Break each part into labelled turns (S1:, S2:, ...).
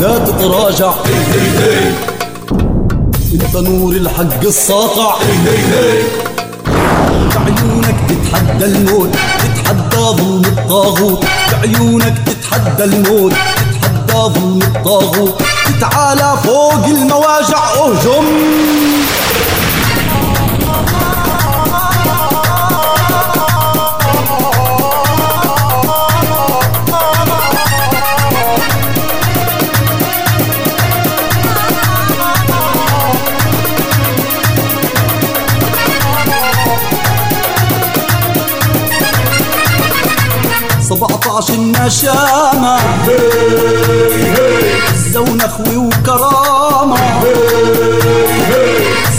S1: لا تتراجع. انت نور الحق الساطع بعيونك تتحدى الموت تتحدى ظلم الطاغوت. بعيونك تتحدى الموت تتحدى ظلم الطاغوت. تتعالى فوق المواجع اهجم. سبعطعش النشامة. عزة ونخوة وكرامة.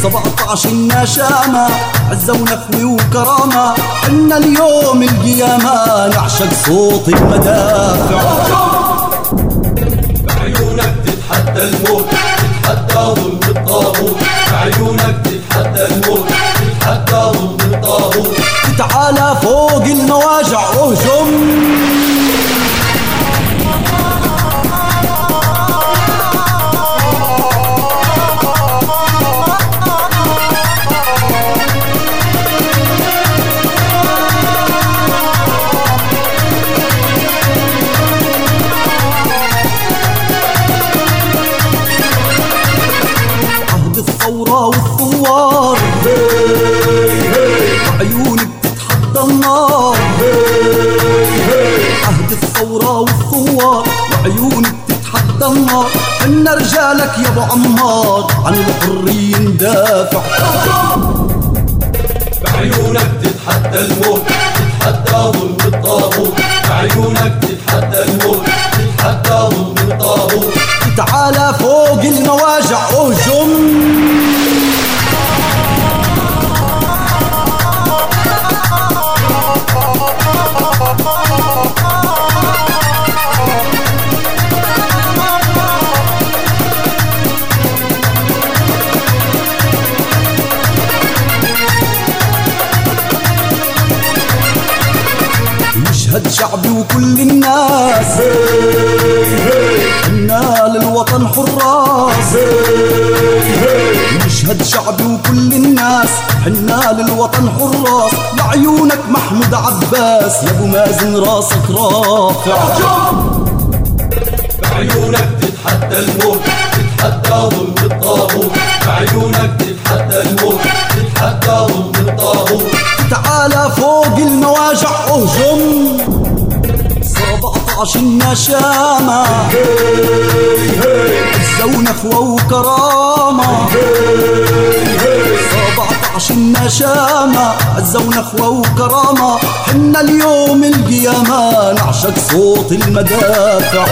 S1: سبعطعش النشامة. عزة ونخوة وكرامة. حنا اليوم القيامة نعشق صوت المدافع.
S2: بعيونك تتحدى الموت. تتحدى ظلم الطاغوت. بعيونك تتحدى الموت.
S1: والثوار وعيونك تتحدى النار حنا رجالك يا أبو عمار عن الحرية ندافع
S2: بعيونك تتحدى الموت تتحدى ظلم الطاغوت. بعيونك تتحدى الموت تتحدى ظلم الطاغوت.
S1: تعالى فوق المواجع أهجم. يشهد شعبي وكل الناس. حنا للوطن حراس. يشهد شعبي وكل الناس. حنا للوطن حراس. لعيونك محمود عباس. يا أبو مازن راسك رافع.
S2: بعيونك تتحدى الموت تتحدى ظلم الطاغوت. بعيونك الطاغوت.
S1: تعالى فوق المواجع اهجم. 17 النشامة. عزة ونخوة وكرامة 17 النشامة. عزة ونخوة وكرامة. حنا اليوم القيامة. نعشق صوت المدافع.